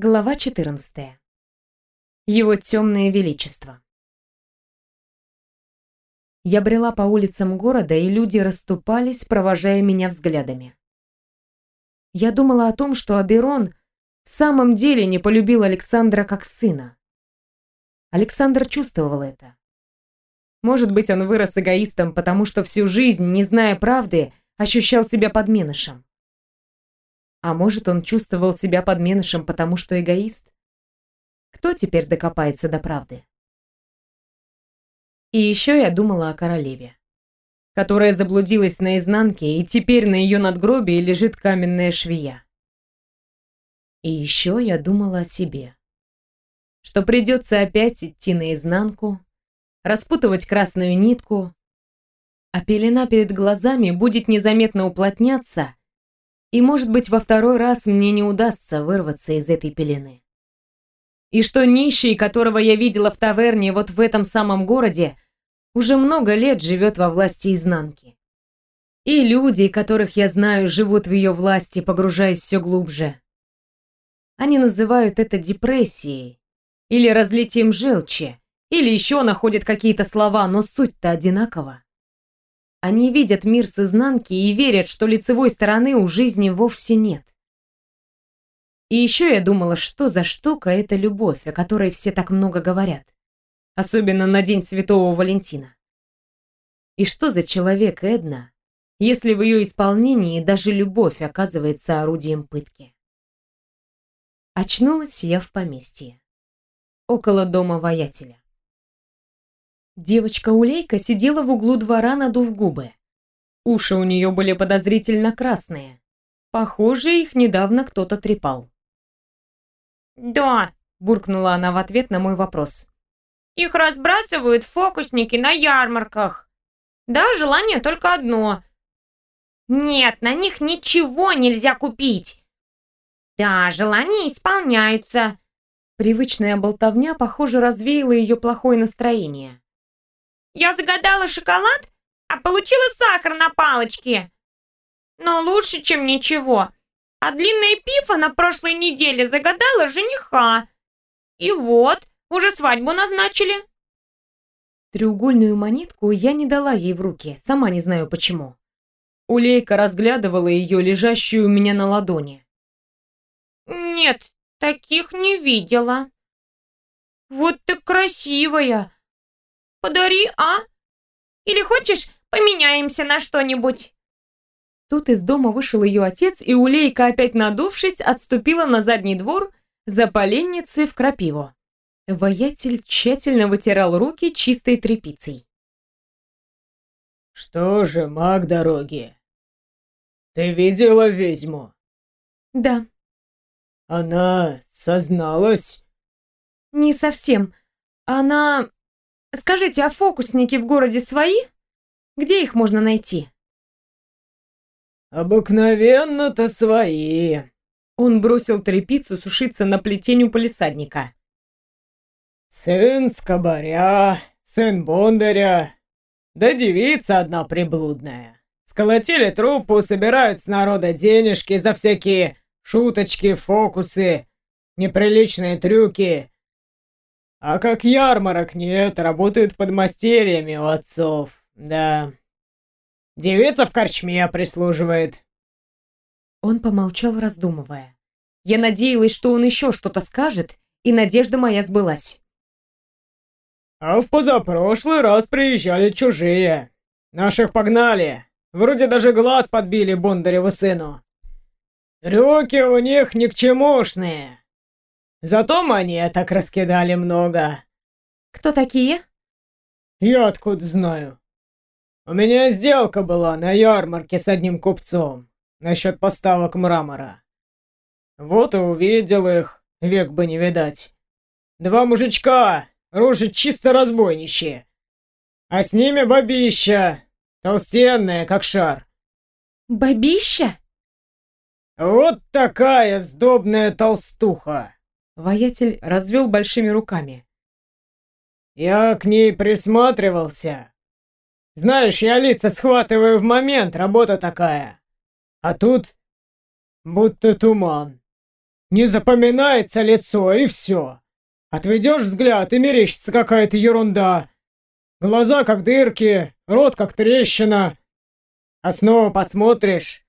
Глава 14. Его темное величество. Я брела по улицам города, и люди расступались, провожая меня взглядами. Я думала о том, что Аберон в самом деле не полюбил Александра как сына. Александр чувствовал это. Может быть, он вырос эгоистом, потому что всю жизнь, не зная правды, ощущал себя подменышем. А может, он чувствовал себя подменышем, потому что эгоист? Кто теперь докопается до правды? И еще я думала о королеве, которая заблудилась наизнанке, и теперь на ее надгробии лежит каменная швея. И еще я думала о себе, что придется опять идти наизнанку, распутывать красную нитку, а пелена перед глазами будет незаметно уплотняться, и, может быть, во второй раз мне не удастся вырваться из этой пелены. И что нищий, которого я видела в таверне вот в этом самом городе, уже много лет живет во власти изнанки. И люди, которых я знаю, живут в ее власти, погружаясь все глубже. Они называют это депрессией или разлитием желчи, или еще находят какие-то слова, но суть-то одинакова. Они видят мир с изнанки и верят, что лицевой стороны у жизни вовсе нет. И еще я думала, что за штука эта любовь, о которой все так много говорят. Особенно на День Святого Валентина. И что за человек Эдна, если в ее исполнении даже любовь оказывается орудием пытки? Очнулась я в поместье. Около дома воятеля. Девочка-улейка сидела в углу двора, надув губы. Уши у нее были подозрительно красные. Похоже, их недавно кто-то трепал. «Да», — буркнула она в ответ на мой вопрос. «Их разбрасывают фокусники на ярмарках. Да, желание только одно. Нет, на них ничего нельзя купить. Да, желания исполняются». Привычная болтовня, похоже, развеяла ее плохое настроение. Я загадала шоколад, а получила сахар на палочке. Но лучше, чем ничего. А длинная пифа на прошлой неделе загадала жениха. И вот, уже свадьбу назначили. Треугольную монетку я не дала ей в руки, сама не знаю почему. Улейка разглядывала ее, лежащую у меня на ладони. Нет, таких не видела. Вот ты красивая, Подари, а? Или хочешь, поменяемся на что-нибудь?» Тут из дома вышел ее отец, и Улейка, опять надувшись, отступила на задний двор за поленницей в крапиву. Воятель тщательно вытирал руки чистой тряпицей. «Что же, маг дороги, ты видела ведьму?» «Да». «Она созналась?» «Не совсем. Она Скажите, а фокусники в городе свои? Где их можно найти? Обыкновенно-то свои. Он бросил тряпицу сушиться на плетень у полисадника. Сын скобаря, сын бондаря, да девица одна приблудная. Сколотили труппу, собирают с народа денежки за всякие шуточки, фокусы, неприличные трюки а как ярмарок нет, работают под мастерьями у отцов, да. Девица в корчме прислуживает. Он помолчал, раздумывая. Я надеялась, что он еще что-то скажет, и надежда моя сбылась. А в позапрошлый раз приезжали чужие. Наших погнали. Вроде даже глаз подбили Бондареву сыну. Трюки у них ни к чемушные. Зато монеток раскидали много. Кто такие? Я откуда знаю. У меня сделка была на ярмарке с одним купцом насчет поставок мрамора. Вот и увидел их, век бы не видать. Два мужичка, рожи чисто разбойничьи. А с ними бабища, толстенная, как шар. Бабища? Вот такая сдобная толстуха. Воятель развел большими руками. «Я к ней присматривался. Знаешь, я лица схватываю в момент, работа такая. А тут будто туман. Не запоминается лицо, и все. Отведешь взгляд, и мерещится какая-то ерунда. Глаза как дырки, рот как трещина. А снова посмотришь.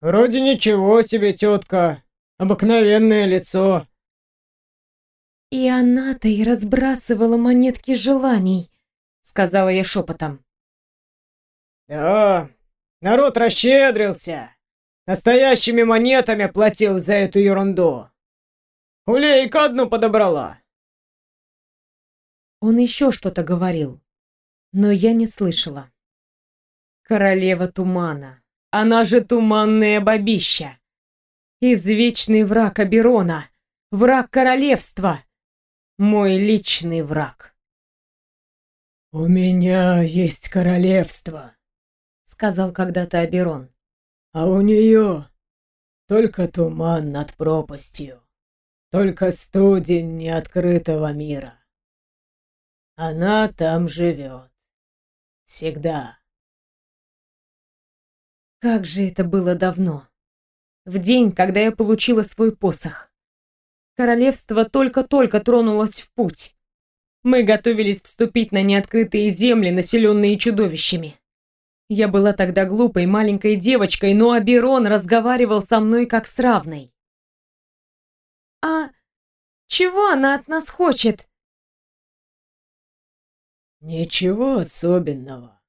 Вроде ничего себе, тетка. Обыкновенное лицо. И она-то и разбрасывала монетки желаний, сказала я шепотом. Да, народ расщедрился. Настоящими монетами платил за эту ерунду. Улейка одну подобрала. Он еще что-то говорил, но я не слышала. Королева тумана. Она же туманная бабища. Извечный враг Аберона. Враг королевства. Мой личный враг. «У меня есть королевство», — сказал когда-то Аберон. «А у нее только туман над пропастью, только студень неоткрытого мира. Она там живет. Всегда. Как же это было давно. В день, когда я получила свой посох. Королевство только-только тронулось в путь. Мы готовились вступить на неоткрытые земли, населенные чудовищами. Я была тогда глупой маленькой девочкой, но Аберон разговаривал со мной как с равной. «А чего она от нас хочет?» «Ничего особенного.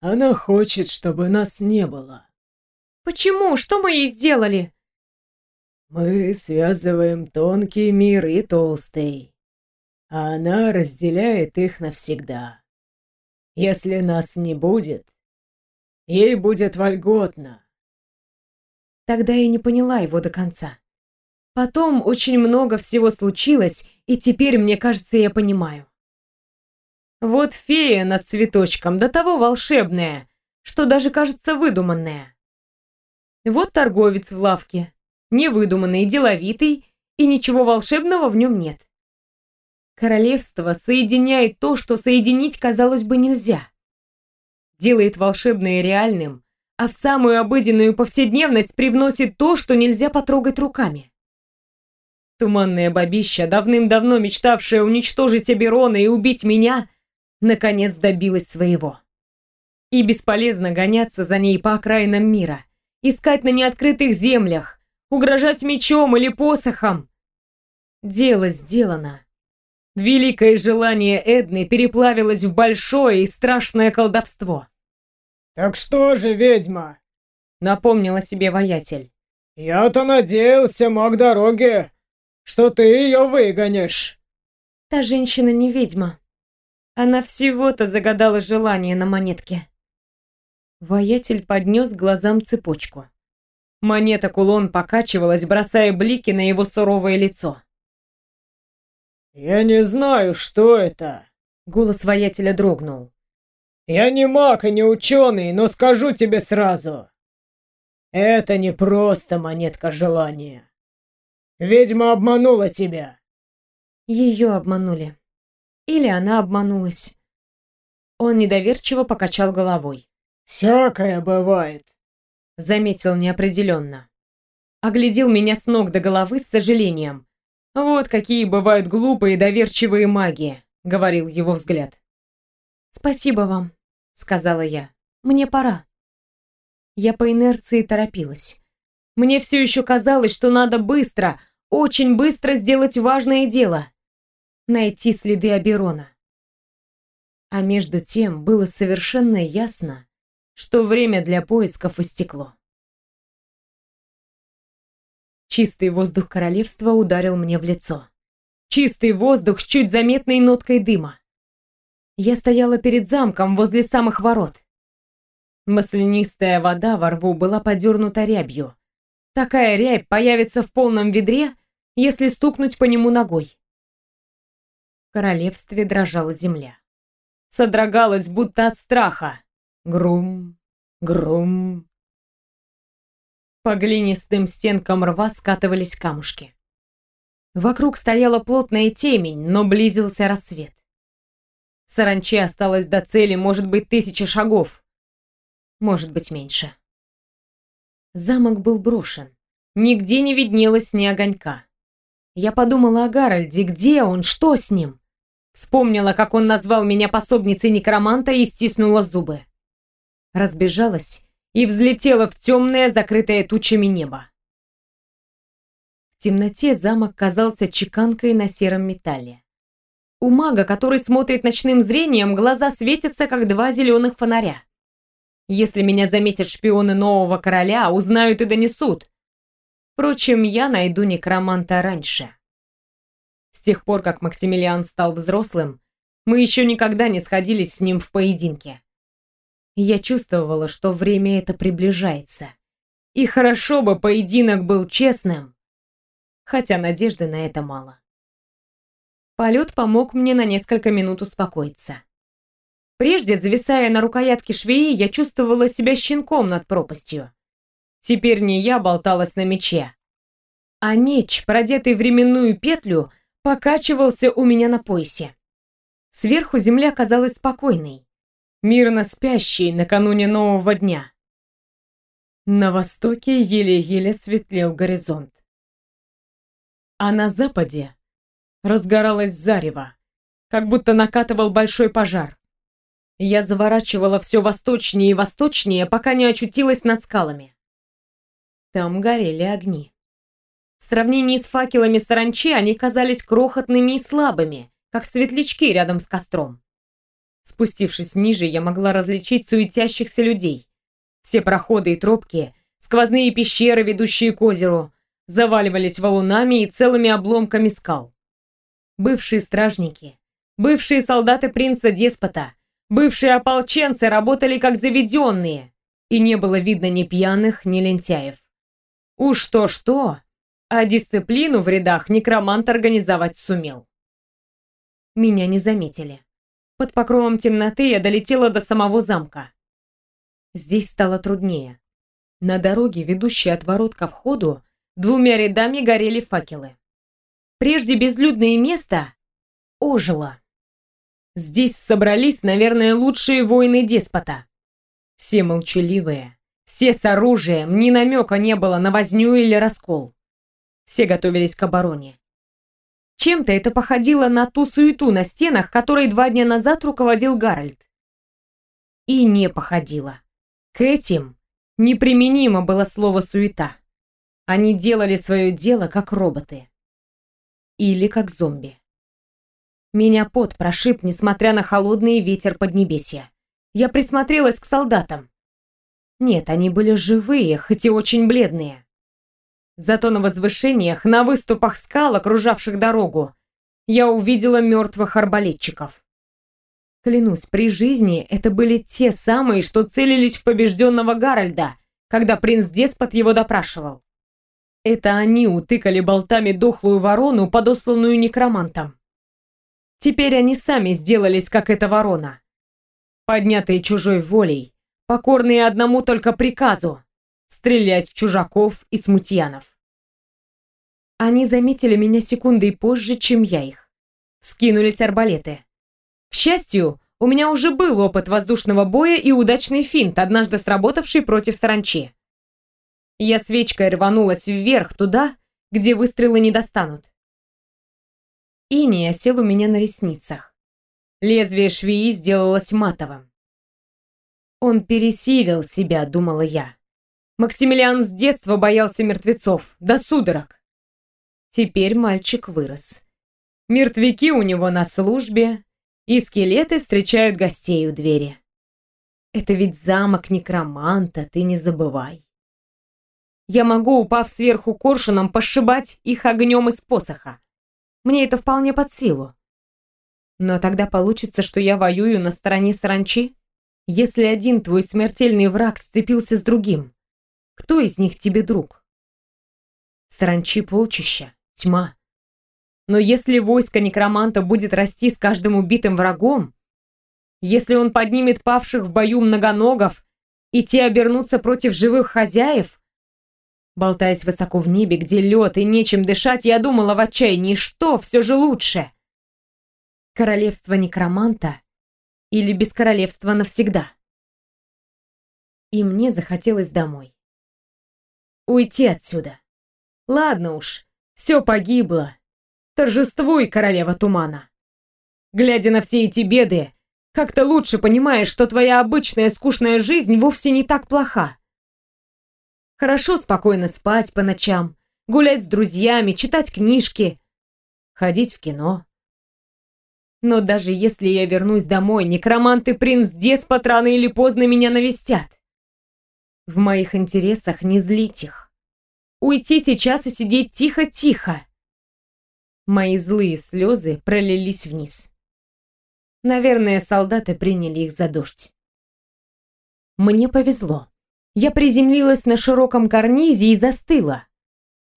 Она хочет, чтобы нас не было». «Почему? Что мы ей сделали?» «Мы связываем тонкий мир и толстый, а она разделяет их навсегда. Если нас не будет, ей будет вольготно». Тогда я не поняла его до конца. Потом очень много всего случилось, и теперь, мне кажется, я понимаю. Вот фея над цветочком, до того волшебная, что даже кажется выдуманная. Вот торговец в лавке, невыдуманный, деловитый, и ничего волшебного в нем нет. Королевство соединяет то, что соединить, казалось бы, нельзя. Делает волшебное реальным, а в самую обыденную повседневность привносит то, что нельзя потрогать руками. Туманная бабища, давным-давно мечтавшая уничтожить Аберона и убить меня, наконец добилась своего. И бесполезно гоняться за ней по окраинам мира, искать на неоткрытых землях, угрожать мечом или посохом. Дело сделано. Великое желание Эдны переплавилось в большое и страшное колдовство. «Так что же, ведьма?» — напомнила себе воятель. «Я-то надеялся, маг дороги, что ты ее выгонишь». «Та женщина не ведьма», она всего-то загадала желание на монетке. Воятель поднес глазам цепочку. Монета-кулон покачивалась, бросая блики на его суровое лицо. «Я не знаю, что это!» Голос воятеля дрогнул. «Я не маг и не ученый, но скажу тебе сразу. Это не просто монетка желания. Ведьма обманула тебя!» Ее обманули. Или она обманулась. Он недоверчиво покачал головой. «Всякое бывает», — заметил неопределенно. Оглядел меня с ног до головы с сожалением. «Вот какие бывают глупые доверчивые маги», — говорил его взгляд. «Спасибо вам», — сказала я. «Мне пора». Я по инерции торопилась. Мне все еще казалось, что надо быстро, очень быстро сделать важное дело найти следы Аберона. А между тем было совершенно ясно, что время для поисков истекло. Чистый воздух королевства ударил мне в лицо. Чистый воздух с чуть заметной ноткой дыма. Я стояла перед замком возле самых ворот. Маслянистая вода во рву была подернута рябью. Такая рябь появится в полном ведре, если стукнуть по нему ногой. В королевстве дрожала земля. Содрогалась, будто от страха. Грум, грум. По глинистым стенкам рва скатывались камушки. Вокруг стояла плотная темень, но близился рассвет. Саранче осталось до цели, может быть, тысячи шагов. Может быть, меньше. Замок был брошен. Нигде не виднелось ни огонька. Я подумала о Гарольде, где он, что с ним? Вспомнила, как он назвал меня пособницей некроманта и стиснула зубы. Разбежалась и взлетела в темное, закрытое тучами небо. В темноте замок казался чеканкой на сером металле. У мага, который смотрит ночным зрением, глаза светятся, как два зеленых фонаря. Если меня заметят шпионы нового короля, узнают и донесут. Впрочем, я найду некроманта раньше. С тех пор, как Максимилиан стал взрослым, мы еще никогда не сходились с ним в поединке. Я чувствовала, что время это приближается. И хорошо бы поединок был честным, хотя надежды на это мало. Полет помог мне на несколько минут успокоиться. Прежде, зависая на рукоятке швеи, я чувствовала себя щенком над пропастью. Теперь не я болталась на мече, а меч, продетый в ременную петлю, покачивался у меня на поясе. Сверху земля казалась спокойной, мирно спящей накануне нового дня. На востоке еле-еле светлел горизонт. А на западе разгоралось зарево, как будто накатывал большой пожар. Я заворачивала все восточнее и восточнее, пока не очутилась над скалами. Там горели огни. В сравнении с факелами саранчи они казались крохотными и слабыми, как светлячки рядом с костром. Спустившись ниже, я могла различить суетящихся людей. Все проходы и тропки, сквозные пещеры, ведущие к озеру, заваливались валунами и целыми обломками скал. Бывшие стражники, бывшие солдаты принца-деспота, бывшие ополченцы работали как заведенные, и не было видно ни пьяных, ни лентяев. Уж то-что, а дисциплину в рядах некромант организовать сумел. Меня не заметили. Под покровом темноты я долетела до самого замка. Здесь стало труднее. На дороге, ведущей от ворот ко входу, двумя рядами горели факелы. Прежде безлюдное место ожило. Здесь собрались, наверное, лучшие воины деспота. Все молчаливые, все с оружием, ни намека не было на возню или раскол. Все готовились к обороне. Чем-то это походило на ту суету на стенах, которой два дня назад руководил Гарольд. И не походило. К этим неприменимо было слово «суета». Они делали свое дело как роботы или как зомби. Меня пот прошиб, несмотря на холодный ветер Поднебесья. Я присмотрелась к солдатам. Нет, они были живые, хоть и очень бледные. Зато на возвышениях, на выступах скал, окружавших дорогу, я увидела мертвых арбалетчиков. Клянусь, при жизни это были те самые, что целились в побежденного Гарольда, когда принц-деспот его допрашивал. Это они утыкали болтами дохлую ворону, подосланную некромантом. Теперь они сами сделались, как эта ворона. Поднятые чужой волей, покорные одному только приказу — стрелять в чужаков и смутьянов. Они заметили меня секундой позже, чем я их. Скинулись арбалеты. К счастью, у меня уже был опыт воздушного боя и удачный финт, однажды сработавший против саранчи. Я свечкой рванулась вверх, туда, где выстрелы не достанут. Иния осел у меня на ресницах. Лезвие швеи сделалось матовым. Он пересилил себя, думала я. Максимилиан с детства боялся мертвецов, до судорог. Теперь мальчик вырос. Мертвяки у него на службе, и скелеты встречают гостей у двери. Это ведь замок некроманта, ты не забывай я могу, упав сверху коршуном, пошибать их огнем из посоха. Мне это вполне под силу. Но тогда получится, что я воюю на стороне саранчи? Если один твой смертельный враг сцепился с другим, кто из них тебе друг? Саранчи полчища, тьма. Но если войско некроманта будет расти с каждым убитым врагом, если он поднимет павших в бою многоногов, и те обернутся против живых хозяев, Болтаясь высоко в небе, где лед и нечем дышать, я думала в отчаянии, что все же лучше. Королевство некроманта или без королевства навсегда. И мне захотелось домой. Уйти отсюда. Ладно уж, все погибло, Торжествуй, королева тумана. Глядя на все эти беды, как то лучше понимаешь, что твоя обычная скучная жизнь вовсе не так плоха. Хорошо спокойно спать по ночам, гулять с друзьями, читать книжки, ходить в кино. Но даже если я вернусь домой, некромант и принц-деспот рано или поздно меня навестят. В моих интересах не злить их. Уйти сейчас и сидеть тихо-тихо. Мои злые слезы пролились вниз. Наверное, солдаты приняли их за дождь. Мне повезло. Я приземлилась на широком карнизе и застыла.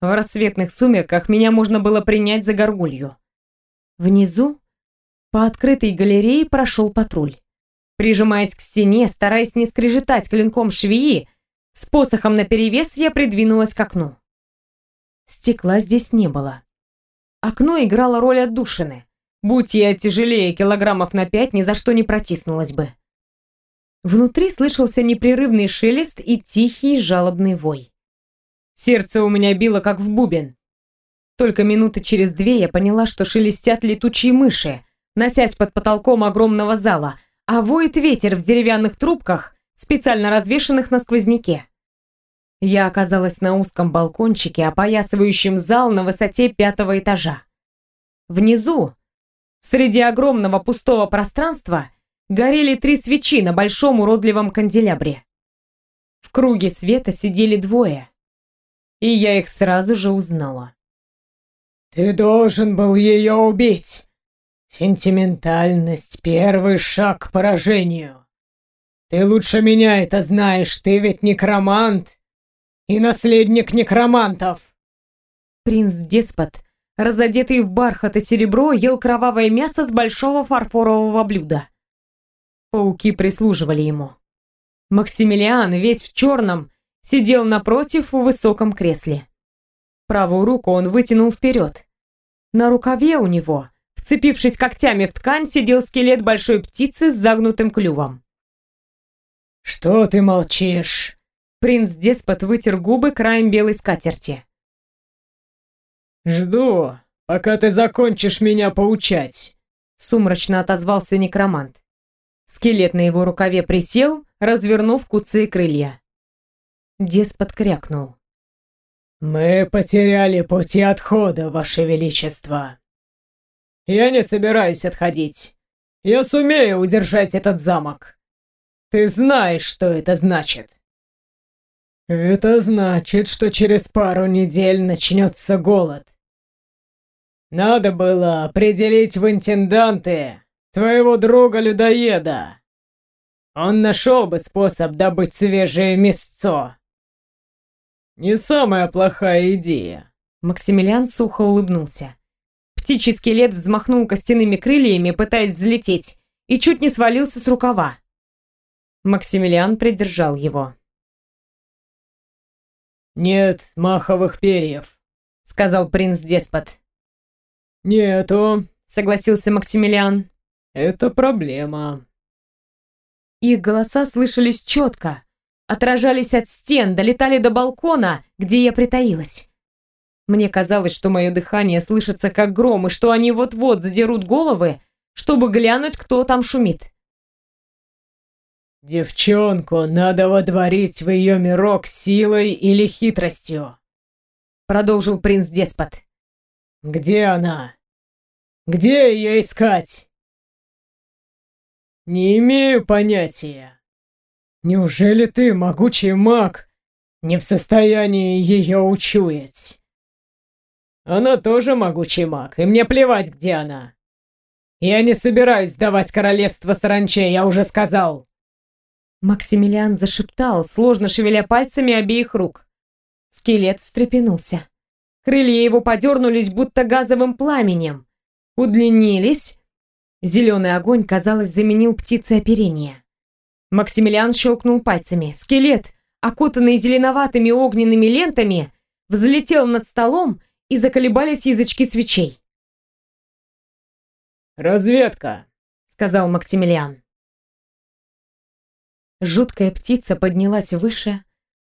В рассветных сумерках меня можно было принять за горгулью. Внизу, по открытой галерее, прошел патруль. Прижимаясь к стене, стараясь не скрежетать клинком швеи, с посохом наперевес я придвинулась к окну. Стекла здесь не было. Окно играло роль отдушины. Будь я тяжелее килограммов на пять, ни за что не протиснулась бы. Внутри слышался непрерывный шелест и тихий жалобный вой. Сердце у меня било как в бубен. Только минуты через две я поняла, что шелестят летучие мыши, носясь под потолком огромного зала, а воет ветер в деревянных трубках, специально развешанных на сквозняке. Я оказалась на узком балкончике, опоясывающем зал на высоте пятого этажа. Внизу, Среди огромного пустого пространства горели три свечи на большом уродливом канделябре. В круге света сидели двое, и я их сразу же узнала. «Ты должен был ее убить! Сентиментальность — первый шаг к поражению. Ты лучше меня это знаешь, ты ведь некромант и наследник некромантов!» Принц-деспот разодетый в бархат и серебро, ел кровавое мясо с большого фарфорового блюда. Пауки прислуживали ему. Максимилиан, весь в черном, сидел напротив в высоком кресле. Правую руку он вытянул вперед. На рукаве у него, вцепившись когтями в ткань, сидел скелет большой птицы с загнутым клювом. «Что ты молчишь?» Принц-деспот вытер губы краем белой скатерти. «Жду, пока ты закончишь меня поучать», — сумрачно отозвался некромант. Скелет на его рукаве присел, развернув куцы крылья. Деспот крякнул. «Мы потеряли пути отхода, Ваше Величество. Я не собираюсь отходить. Я сумею удержать этот замок. Ты знаешь, что это значит?» «Это значит, что через пару недель начнется голод. Надо было определить в интенданты твоего друга-людоеда. Он нашел бы способ добыть свежее мясцо. Не самая плохая идея. Максимилиан сухо улыбнулся. Птичий скелет взмахнул костяными крыльями, пытаясь взлететь, и чуть не свалился с рукава. Максимилиан придержал его. «Нет маховых перьев», — сказал принц-деспот. «Нету», — согласился Максимилиан. «Это проблема». Их голоса слышались четко, отражались от стен, долетали до балкона, где я притаилась. Мне казалось, что мое дыхание слышится как гром, и что они вот-вот задерут головы, чтобы глянуть, кто там шумит. «Девчонку надо водворить в ее мирок силой или хитростью», — продолжил принц-деспот. «Где она? Где ее искать?» «Не имею понятия. Неужели ты, могучий маг, не в состоянии ее учуять?» «Она тоже могучий маг, и мне плевать, где она. Я не собираюсь сдавать королевство саранче, я уже сказал». Максимилиан зашептал, сложно шевеля пальцами обеих рук. Скелет встрепенулся. Крылья его подернулись будто газовым пламенем. Удлинились. Зеленый огонь, казалось, заменил птице оперение. Максимилиан щелкнул пальцами. Скелет, окутанный зеленоватыми огненными лентами, взлетел над столом и заколебались язычки свечей. «Разведка», — сказал Максимилиан. Жуткая птица поднялась выше,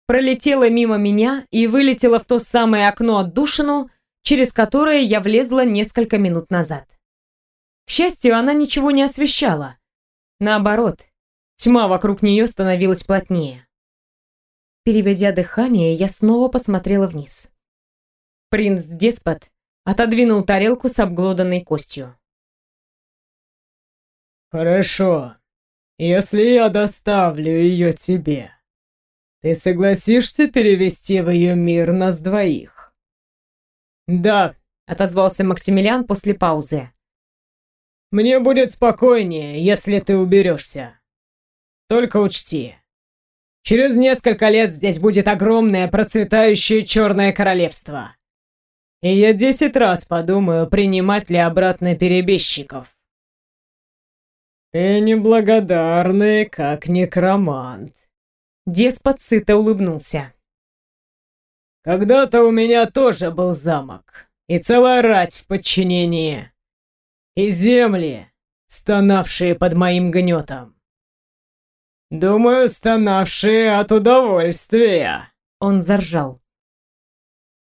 пролетела мимо меня и вылетела в то самое окно отдушину, через которое я влезла несколько минут назад. К счастью, она ничего не освещала. Наоборот, тьма вокруг нее становилась плотнее. Переведя дыхание, я снова посмотрела вниз. Принц-деспот отодвинул тарелку с обглоданной костью. «Хорошо. Если я доставлю ее тебе, ты согласишься перевести в ее мир нас двоих?» «Да», — отозвался Максимилиан после паузы. «Мне будет спокойнее, если ты уберешься. Только учти, через несколько лет здесь будет огромное процветающее черное королевство. И я десять раз подумаю, принимать ли обратно перебежчиков. Ты неблагодарный, как некромант. Деспот сыто улыбнулся. Когда-то у меня тоже был замок. И целая рать в подчинении. И земли, стонавшие под моим гнетом. Думаю, стонавшие от удовольствия. Он заржал.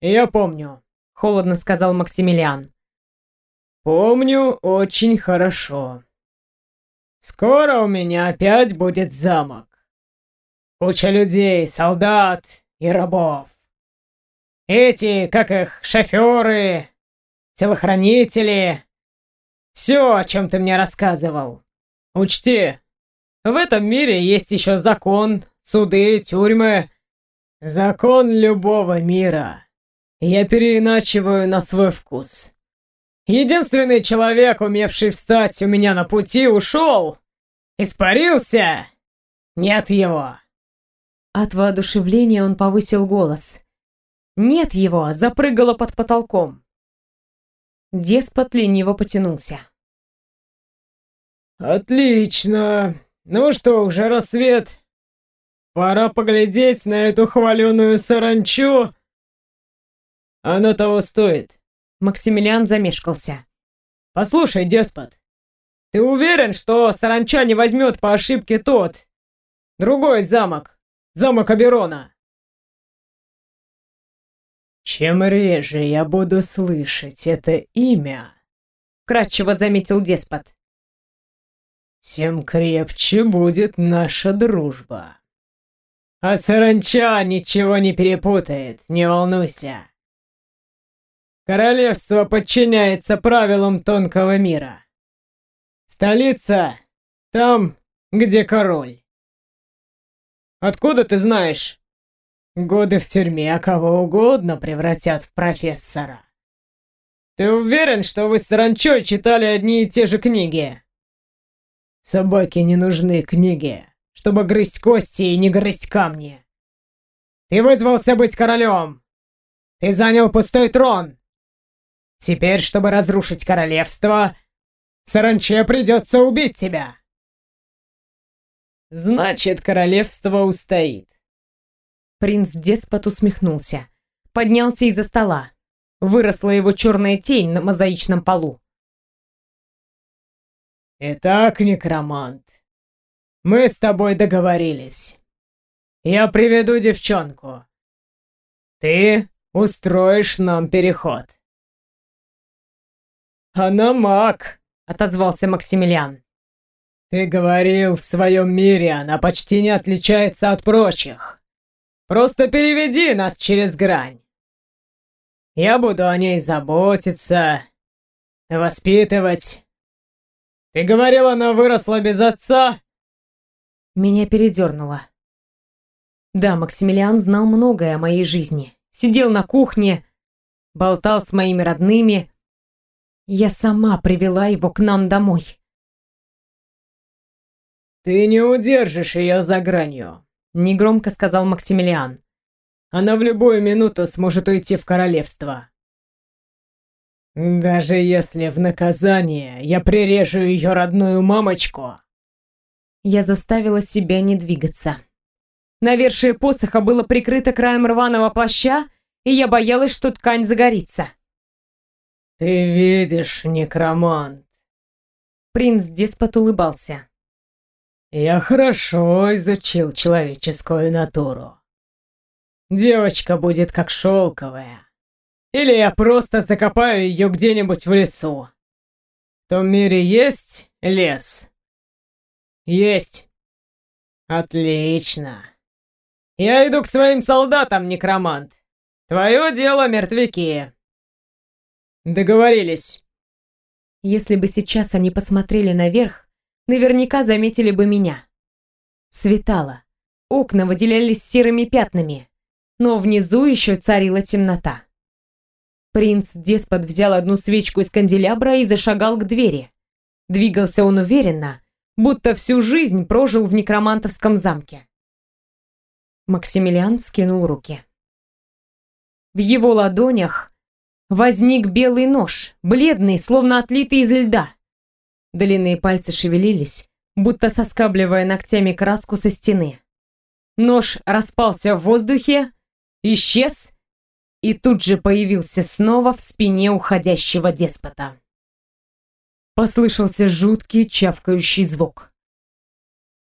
Я помню, холодно сказал Максимилиан. Помню очень хорошо. Скоро у меня опять будет замок. Куча людей, солдат и рабов. Эти, как их, шоферы, телохранители. Все, о чем ты мне рассказывал. Учти, в этом мире есть еще закон, суды, тюрьмы. Закон любого мира. Я переиначиваю на свой вкус. Единственный человек, умевший встать у меня на пути, ушел. Испарился. Нет его. От воодушевления он повысил голос. Нет его, запрыгало под потолком. Деспот лениво потянулся. «Отлично! Ну что, уже рассвет. Пора поглядеть на эту хваленую саранчу. Она того стоит». Максимилиан замешкался. «Послушай, деспот, ты уверен, что саранча не возьмет по ошибке тот, другой замок?» Замок Аберона!» «Чем реже я буду слышать это имя», — кратчево заметил деспот, «тем крепче будет наша дружба. А саранча ничего не перепутает, не волнуйся. Королевство подчиняется правилам тонкого мира. Столица там, где король. Откуда ты знаешь? Годы в тюрьме кого угодно превратят в профессора. Ты уверен, что вы с Таранчой читали одни и те же книги? Собаке не нужны книги, чтобы грызть кости и не грызть камни. Ты вызвался быть королем. Ты занял пустой трон. Теперь, чтобы разрушить королевство, Саранче придется убить тебя. Значит, королевство устоит. Принц-деспот усмехнулся. Поднялся из-за стола. Выросла его черная тень на мозаичном полу. Итак, некромант, мы с тобой договорились. Я приведу девчонку. Ты устроишь нам переход. Она маг, отозвался Максимилиан. «Ты говорил, в своем мире она почти не отличается от прочих. Просто переведи нас через грань. Я буду о ней заботиться, воспитывать. Ты говорил, она выросла без отца?» Меня передернуло. Да, Максимилиан знал многое о моей жизни. Сидел на кухне, болтал с моими родными. Я сама привела его к нам домой. «Ты не удержишь ее за гранью», — негромко сказал Максимилиан. «Она в любую минуту сможет уйти в королевство. Даже если в наказание я прирежу ее родную мамочку...» Я заставила себя не двигаться. Навершие посоха было прикрыто краем рваного плаща, и я боялась, что ткань загорится. «Ты видишь, некромант!» Принц-деспот улыбался. Я хорошо изучил человеческую натуру. Девочка будет как шелковая, Или я просто закопаю ее где-нибудь в лесу. В том мире есть лес? Есть. Отлично. Я иду к своим солдатам, некромант. Твое дело, мертвяки. Договорились. Если бы сейчас они посмотрели наверх, наверняка заметили бы меня. Светало. Окна выделялись серыми пятнами, но внизу еще царила темнота. Принц-деспот взял одну свечку из канделябра и зашагал к двери. Двигался он уверенно, будто всю жизнь прожил в некромантовском замке. Максимилиан скинул руки. В его ладонях возник белый нож, бледный, словно отлитый из льда. Длинные пальцы шевелились, будто соскабливая ногтями краску со стены. Нож распался в воздухе, исчез и тут же появился снова в спине уходящего деспота. Послышался жуткий чавкающий звук.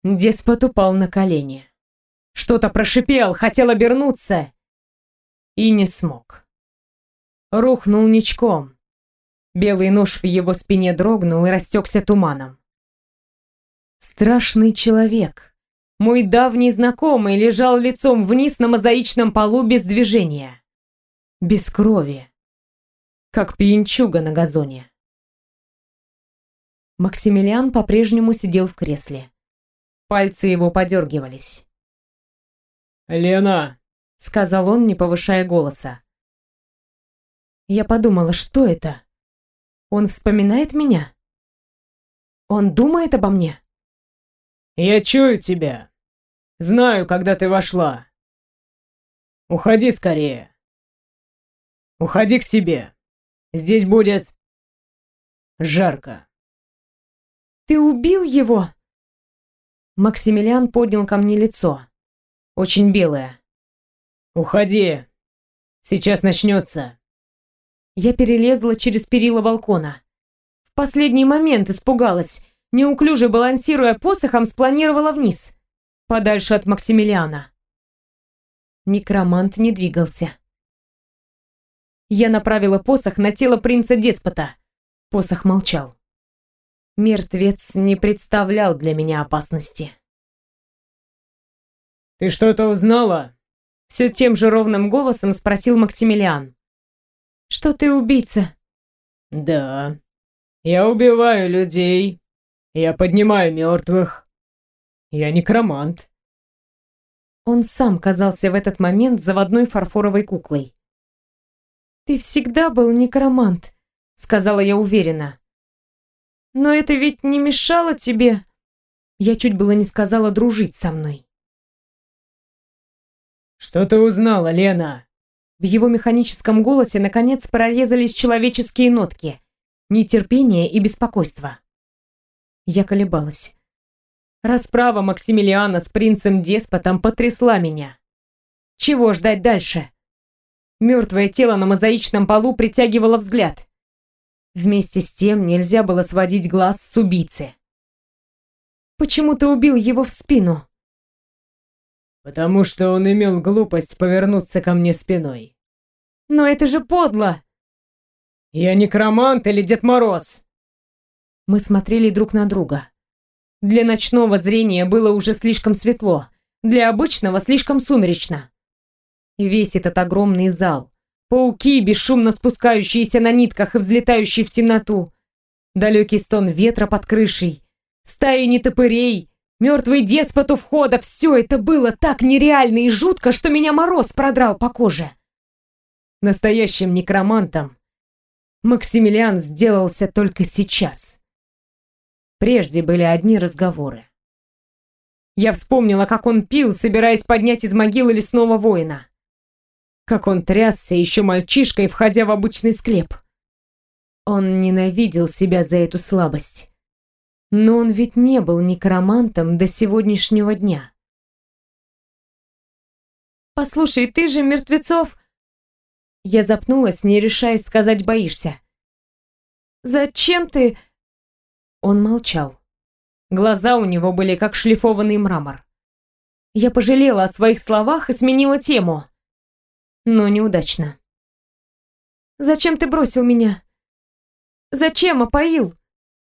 Деспот упал на колени. Что-то прошипел, хотел обернуться и не смог. Рухнул ничком. Белый нож в его спине дрогнул и растекся туманом. Страшный человек, мой давний знакомый, лежал лицом вниз на мозаичном полу без движения без крови, как пьянчуга на газоне. Максимилиан по-прежнему сидел в кресле. Пальцы его подергивались. «Лена!» — сказал он, не повышая голоса. Я подумала, что это? Он вспоминает меня? Он думает обо мне? «Я чую тебя. Знаю, когда ты вошла. Уходи скорее». Уходи к себе. Здесь будет... жарко. Ты убил его? Максимилиан поднял ко мне лицо. Очень белое. Уходи. Сейчас начнется. Я перелезла через перила балкона. В последний момент испугалась. Неуклюже балансируя посохом, спланировала вниз. Подальше от Максимилиана. Некромант не двигался. Я направила посох на тело принца-деспота. Посох молчал. Мертвец не представлял для меня опасности. «Ты что-то узнала?» Все тем же ровным голосом спросил Максимилиан. «Что ты убийца?» «Да. Я убиваю людей. Я поднимаю мертвых. Я некромант». Он сам казался в этот момент заводной фарфоровой куклой. «Ты всегда был некромант», — сказала я уверенно. «Но это ведь не мешало тебе...» Я чуть было не сказала дружить со мной. «Что ты узнала, Лена?» В его механическом голосе наконец прорезались человеческие нотки, нетерпение и беспокойство. Я колебалась. Расправа Максимилиана с принцем-деспотом потрясла меня. Чего ждать дальше? Мертвое тело на мозаичном полу притягивало взгляд. Вместе с тем нельзя было сводить глаз с убийцы. «Почему ты убил его в спину?» «Потому что он имел глупость повернуться ко мне спиной». «Но это же подло!» «Я некромант или Дед Мороз?» Мы смотрели друг на друга. Для ночного зрения было уже слишком светло, для обычного слишком сумеречно. Весь этот огромный зал. Пауки, бесшумно спускающиеся на нитках и взлетающие в темноту. Далекий стон ветра под крышей. Стаи нетопырей. Мертвый деспот у входа. Все это было так нереально и жутко, что меня мороз продрал по коже. Настоящим некромантом Максимилиан сделался только сейчас. Прежде были одни разговоры. Я вспомнила, как он пил, собираясь поднять из могилы лесного воина как он трясся еще мальчишкой, входя в обычный склеп. Он ненавидел себя за эту слабость. Но он ведь не был некромантом до сегодняшнего дня. «Послушай, ты же мертвецов...» Я запнулась, не решаясь сказать «боишься». «Зачем ты...» Он молчал. Глаза у него были как шлифованный мрамор. Я пожалела о своих словах и сменила тему но неудачно. Зачем ты бросил меня? Зачем опоил?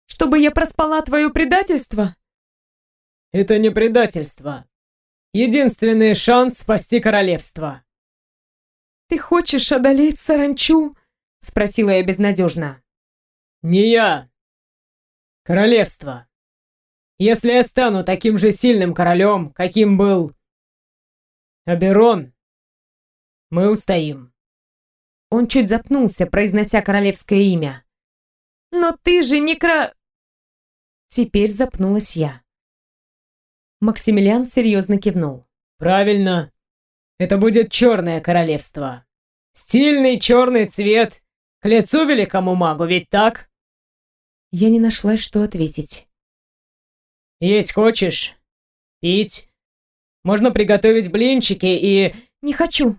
Чтобы я проспала твое предательство? Это не предательство. Единственный шанс спасти королевство. Ты хочешь одолеть саранчу? Спросила я безнадежно. Не я. Королевство. Если я стану таким же сильным королем, каким был Аберон, мы устоим. Он чуть запнулся, произнося королевское имя. Но ты же не кра... Теперь запнулась я. Максимилиан серьезно кивнул. Правильно. Это будет черное королевство. Стильный черный цвет. К лицу великому магу, ведь так? Я не нашла, что ответить. Есть хочешь? Пить? Можно приготовить блинчики и... Не хочу.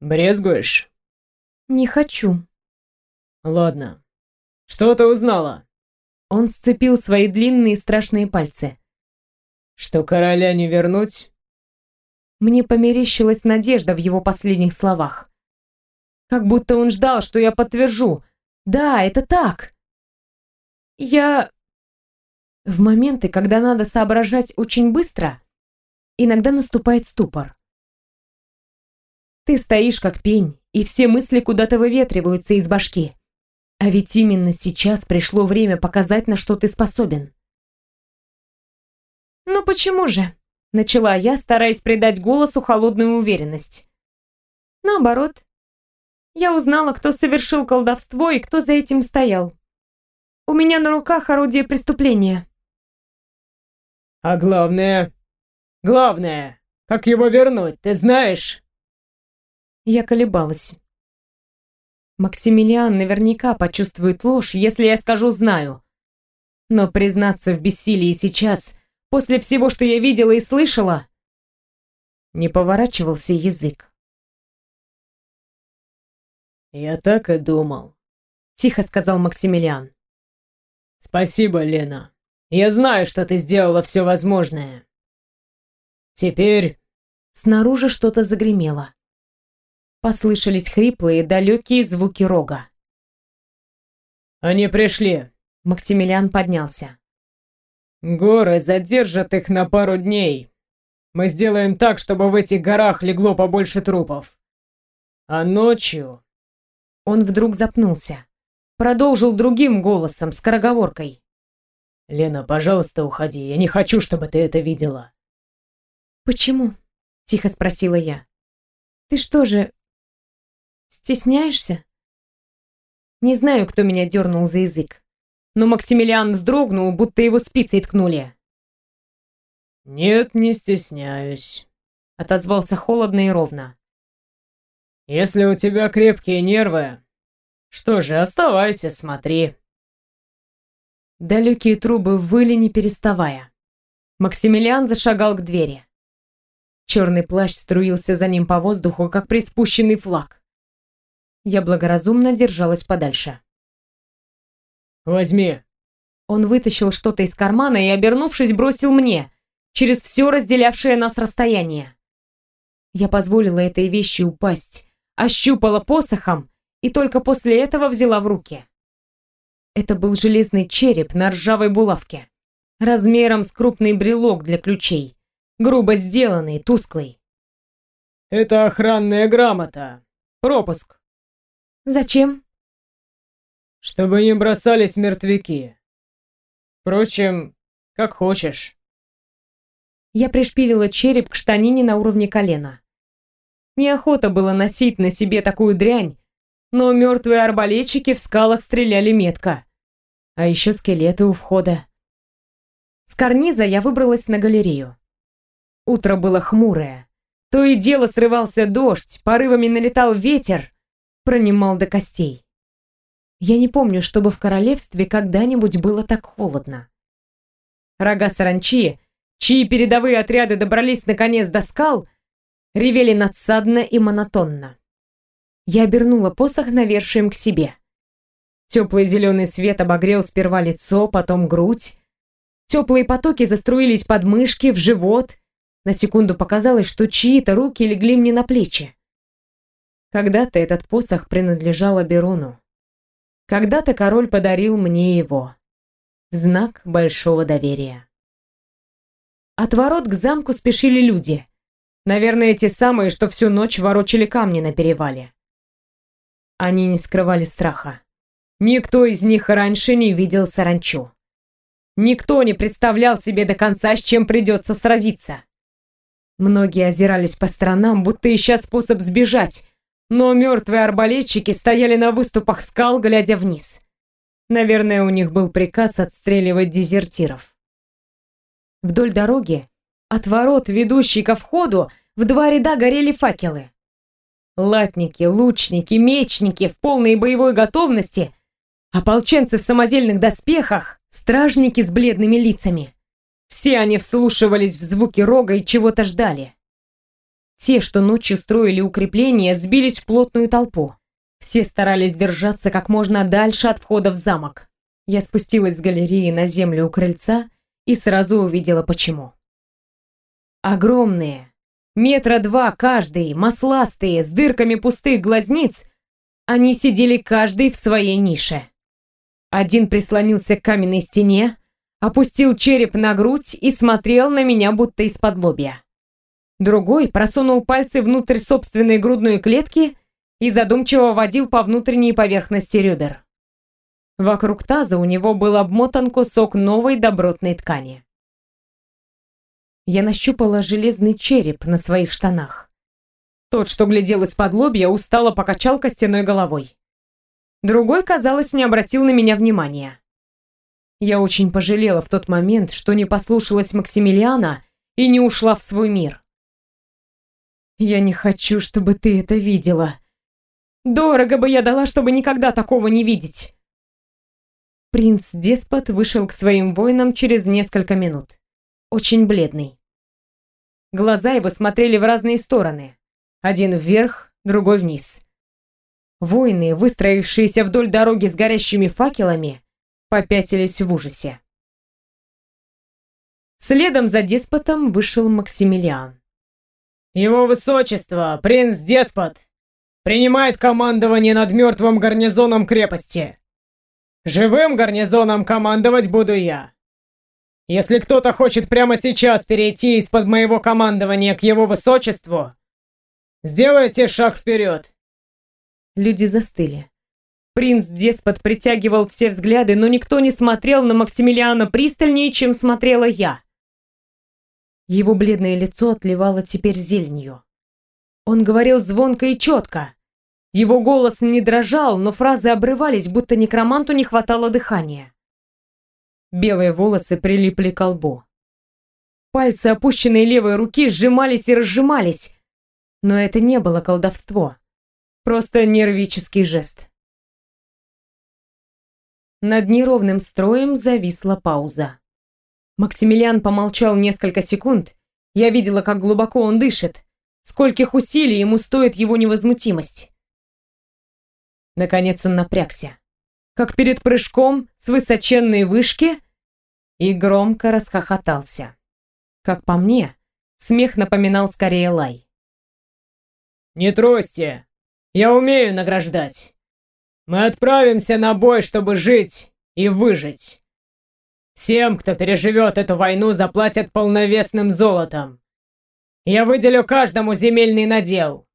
Брезгуешь? Не хочу. Ладно. Что ты узнала? Он сцепил свои длинные страшные пальцы. Что короля не вернуть? Мне померещилась надежда в его последних словах. Как будто он ждал, что я подтвержу. Да, это так. Я в моменты, когда надо соображать очень быстро, иногда наступает ступор. Ты стоишь как пень, и все мысли куда-то выветриваются из башки. А ведь именно сейчас пришло время показать, на что ты способен. «Ну почему же?» — начала я, стараясь придать голосу холодную уверенность. «Наоборот. Я узнала, кто совершил колдовство и кто за этим стоял. У меня на руках орудие преступления. А главное... Главное, как его вернуть, ты знаешь? Я колебалась. Максимилиан наверняка почувствует ложь, если я скажу «знаю». Но признаться в бессилии сейчас, после всего, что я видела и слышала, не поворачивался язык. «Я так и думал», — тихо сказал Максимилиан. «Спасибо, Лена. Я знаю, что ты сделала все возможное. Теперь...» Снаружи что-то загремело. Послышались хриплые, далекие звуки рога. «Они пришли!» Максимилиан поднялся. «Горы задержат их на пару дней. Мы сделаем так, чтобы в этих горах легло побольше трупов. А ночью...» Он вдруг запнулся. Продолжил другим голосом, скороговоркой. «Лена, пожалуйста, уходи. Я не хочу, чтобы ты это видела». «Почему?» — тихо спросила я. «Ты что же, стесняешься?» Не знаю, кто меня дернул за язык, но Максимилиан вздрогнул, будто его спицей ткнули. «Нет, не стесняюсь», — отозвался холодно и ровно. «Если у тебя крепкие нервы, что же, оставайся, смотри». Далекие трубы выли не переставая. Максимилиан зашагал к двери. Черный плащ струился за ним по воздуху, как приспущенный флаг. Я благоразумно держалась подальше. «Возьми!» Он вытащил что-то из кармана и, обернувшись, бросил мне, через все разделявшее нас расстояние. Я позволила этой вещи упасть, ощупала посохом и только после этого взяла в руки. Это был железный череп на ржавой булавке, размером с крупный брелок для ключей, грубо сделанный, тусклый. «Это охранная грамота. Пропуск». «Зачем?» «Чтобы не бросались мертвяки. Впрочем, как хочешь». Я пришпилила череп к штанине на уровне колена. Неохота было носить на себе такую дрянь, но мертвые арбалетчики в скалах стреляли метко. А еще скелеты у входа. С карниза я выбралась на галерею. Утро было хмурое. То и дело срывался дождь, порывами налетал ветер, пронимал до костей. Я не помню, чтобы в королевстве когда-нибудь было так холодно. Рога саранчи, чьи передовые отряды добрались наконец до скал, ревели надсадно и монотонно. Я обернула посох навершием к себе. Теплый зеленый свет обогрел сперва лицо, потом грудь. Теплые потоки заструились под мышки, в живот. На секунду показалось, что чьи-то руки легли мне на плечи. Когда-то этот посох принадлежал Аберону. Когда-то король подарил мне его. В знак большого доверия. От ворот к замку спешили люди. Наверное, те самые, что всю ночь ворочали камни на перевале. Они не скрывали страха. Никто из них раньше не видел саранчу. Никто не представлял себе до конца, с чем придется сразиться. Многие озирались по сторонам, будто ища способ сбежать, но мертвые арбалетчики стояли на выступах скал, глядя вниз. Наверное, у них был приказ отстреливать дезертиров. Вдоль дороги, от ворот, ведущей ко входу, в два ряда горели факелы. Латники, лучники, мечники в полной боевой готовности, ополченцы в самодельных доспехах, стражники с бледными лицами. Все они вслушивались в звуки рога и чего-то ждали. Те, что ночью строили укрепления, сбились в плотную толпу. Все старались держаться как можно дальше от входа в замок. Я спустилась с галереи на землю у крыльца и сразу увидела почему. Огромные, метра два каждый, масластые, с дырками пустых глазниц, они сидели каждый в своей нише. Один прислонился к каменной стене, опустил череп на грудь и смотрел на меня будто из-под лобья. Другой просунул пальцы внутрь собственной грудной клетки и задумчиво водил по внутренней поверхности ребер. Вокруг таза у него был обмотан кусок новой добротной ткани. Я нащупала железный череп на своих штанах. Тот, что глядел из-под лобья, устало покачал костяной головой. Другой, казалось, не обратил на меня внимания. Я очень пожалела в тот момент, что не послушалась Максимилиана и не ушла в свой мир. Я не хочу, чтобы ты это видела. Дорого бы я дала, чтобы никогда такого не видеть. Принц-деспот вышел к своим воинам через несколько минут. Очень бледный. Глаза его смотрели в разные стороны. Один вверх, другой вниз. Воины, выстроившиеся вдоль дороги с горящими факелами, попятились в ужасе. Следом за деспотом вышел Максимилиан. Его высочество, принц-деспот, принимает командование над мертвым гарнизоном крепости. Живым гарнизоном командовать буду я. Если кто-то хочет прямо сейчас перейти из-под моего командования к его высочеству, сделайте шаг вперед. Люди застыли. Принц-деспот притягивал все взгляды, но никто не смотрел на Максимилиана пристальнее, чем смотрела я. Его бледное лицо отливало теперь зеленью. Он говорил звонко и четко. Его голос не дрожал, но фразы обрывались, будто некроманту не хватало дыхания. Белые волосы прилипли к лбу. Пальцы опущенной левой руки сжимались и разжимались, но это не было колдовство. Просто нервический жест. Над неровным строем зависла пауза. Максимилиан помолчал несколько секунд. Я видела, как глубоко он дышит, скольких усилий ему стоит его невозмутимость. Наконец он напрягся, как перед прыжком с высоченной вышки, и громко расхохотался. Как по мне, смех напоминал скорее лай. «Не тросьте! Я умею награждать! Мы отправимся на бой, чтобы жить и выжить!» Всем, кто переживет эту войну, заплатят полновесным золотом. Я выделю каждому земельный надел.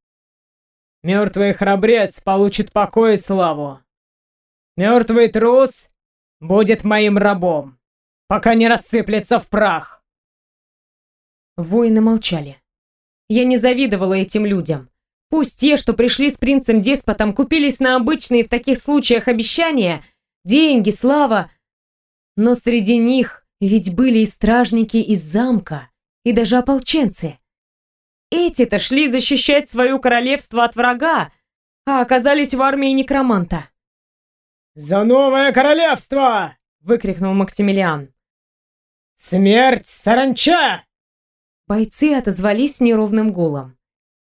Мертвый храбрец получит покой и славу. Мертвый трус будет моим рабом, пока не рассыплется в прах. Воины молчали. Я не завидовала этим людям. Пусть те, что пришли с принцем-деспотом, купились на обычные в таких случаях обещания, деньги, слава, но среди них ведь были и стражники из замка, и даже ополченцы. Эти-то шли защищать свое королевство от врага, а оказались в армии некроманта. «За новое королевство!» — выкрикнул Максимилиан. «Смерть саранча!» Бойцы отозвались неровным гулом.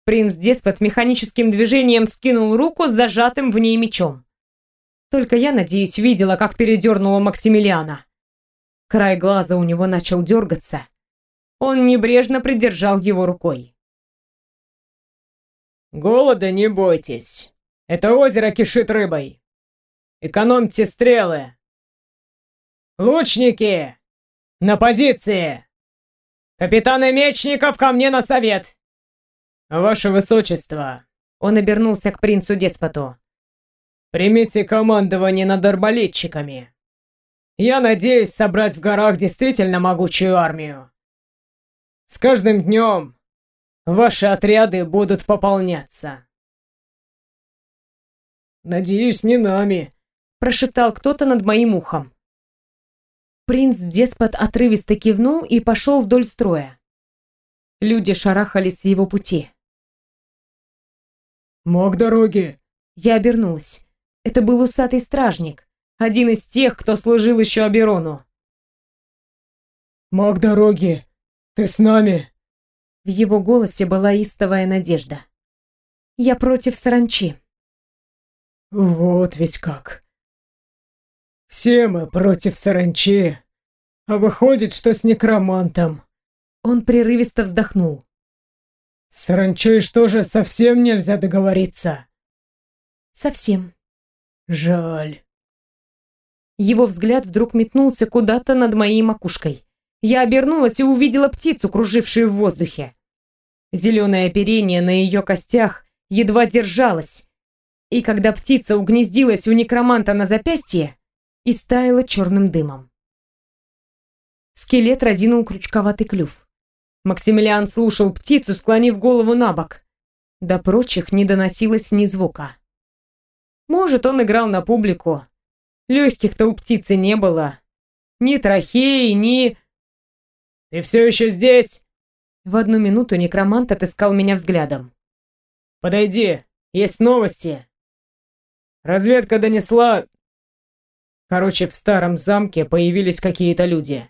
Принц-деспот механическим движением скинул руку с зажатым в ней мечом. Только я, надеюсь, видела, как передернула Максимилиана. Край глаза у него начал дергаться. Он небрежно придержал его рукой. Голода не бойтесь. Это озеро кишит рыбой. Экономьте стрелы. Лучники! На позиции! Капитаны мечников ко мне на совет! Ваше Высочество!» Он обернулся к принцу-деспоту. «Примите командование над арбалетчиками. Я надеюсь собрать в горах действительно могучую армию. С каждым днем ваши отряды будут пополняться». «Надеюсь, не нами», – прошептал кто-то над моим ухом. Принц-деспот отрывисто кивнул и пошел вдоль строя. Люди шарахались с его пути. «Мог дороги!» Я обернулась. Это был усатый стражник, один из тех, кто служил еще Аберону. «Маг дороги, ты с нами?» В его голосе была истовая надежда. «Я против саранчи». «Вот ведь как!» «Все мы против саранчи, а выходит, что с некромантом». Он прерывисто вздохнул. «С саранчой что же, совсем нельзя договориться?» «Совсем». «Жаль». Его взгляд вдруг метнулся куда-то над моей макушкой. Я обернулась и увидела птицу, кружившую в воздухе. Зеленое оперение на ее костях едва держалось, и когда птица угнездилась у некроманта на запястье, и стаяла черным дымом. Скелет разинул крючковатый клюв. Максимилиан слушал птицу, склонив голову на бок. До прочих не доносилось ни звука. Может, он играл на публику, Легких-то у птицы не было. Ни трахеи, ни... «Ты все еще здесь?» В одну минуту некромант отыскал меня взглядом. «Подойди, есть новости». Разведка донесла... Короче, в старом замке появились какие-то люди.